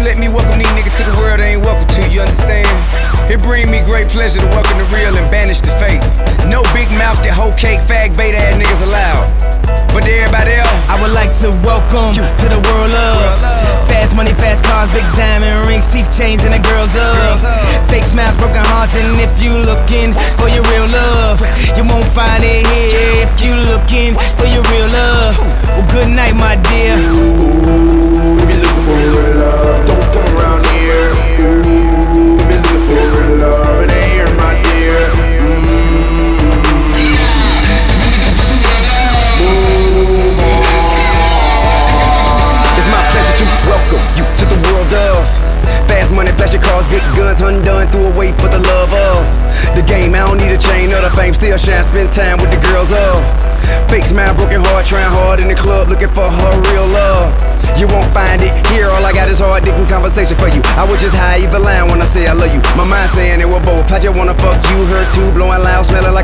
you let me welcome these niggas to the world they ain't welcome to, you understand? It bring me great pleasure to welcome the real and banish the fake. No big mouth that whole cake, fag, bait ass niggas allowed. But to everybody else, I would like to welcome you. to the world of fast money, fast cars, big diamond rings, teeth chains, and the girls Girls of of. fake smiles, broken hearts. And if you looking for your real love, you won't find it here. If you looking for your real love, well, good night, my dear. Undone, threw away for the love of the game. I don't need a chain or the fame, still shine, spend time with the girls of fake smile, broken heart, trying hard in the club, looking for her real love. You won't find it here. All I got is hard digging conversation for you. I was just high either line when I say I love you. My mind saying it was both. I just wanna fuck you, her too. Blowing loud, smelling like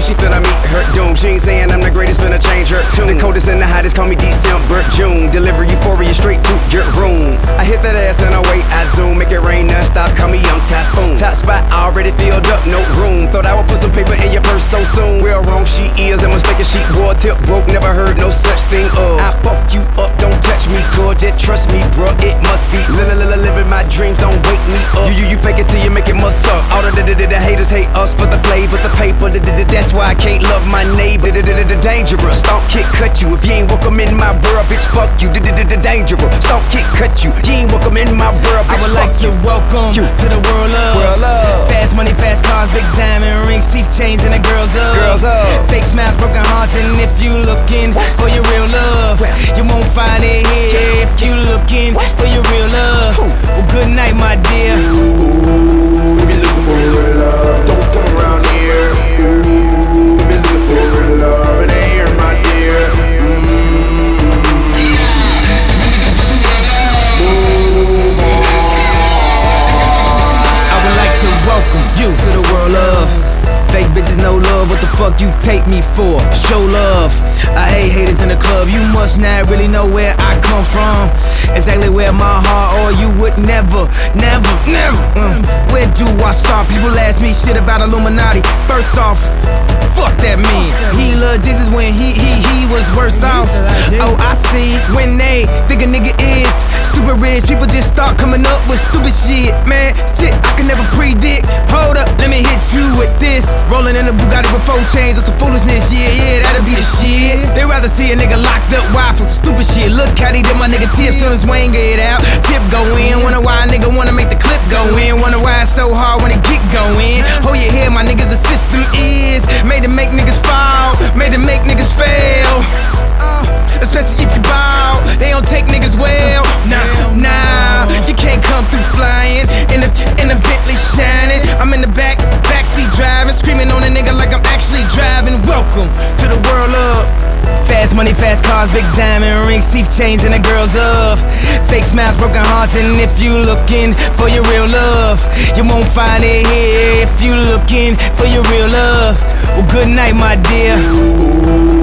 me, she finna meet her doom. She ain't saying I'm the greatest, finna change her tune. The coldest and the hottest, call me December, June. Deliver euphoria straight to your room. I hit that ass and I wait, I zoom, make it rain non-stop, call me young typhoon. Top spot already filled up, no room. Thought I would put some paper in your purse so soon. Real wrong, she is a mistaken she wore tip broke, never heard no such thing of. I fuck you up, don't touch me, cool, trust me, bro, It must be li li li living my dreams, don't wake me up. You you you fake it till you make up. All the, the, the, the haters hate us for the flavor, the paper. That's why I can't love my neighbor. Dangerous, stomp kick cut you. If you ain't welcome in my world, bitch, fuck you. Dangerous, stomp kick cut you. You ain't welcome in my world, bitch, I would like to welcome You. to the world of World of. fast money, fast cars, big diamond rings, teeth chains, and the girls of Girls of. fake smiles, broken hearts. And if you looking for your real love, you won't find it here. If you looking for your real love, fuck you take me for? Show love. I hate haters in the club. You must not really know where I come from. Exactly where my heart, or you would never, never, never. mm. Where do I start? People ask me shit about Illuminati. First off, fuck that mean. He loved Jesus when he he he was worse off. Oh, I see. When they think a nigga is stupid rich, people just start coming up with stupid shit, man. Shit, I can never predict. Hold up, let me hit you with this. Rolling in a Bugatti with four chains that's some foolishness, yeah, yeah, that'll be the shit. They rather see a nigga locked up, why for stupid shit. Look how he did my nigga tip, soon as Wayne get out. Tip go in, wonder why a nigga wanna make the clip go in. Wonder why it's so hard when it get going. Hold your head, my niggas, the system is made to make niggas fall, made to make niggas fail. Money, fast cars, big diamond rings, teeth chains, and the girls of fake smiles, broken hearts. And if you looking for your real love, you won't find it here. If you looking for your real love, well, good night, my dear.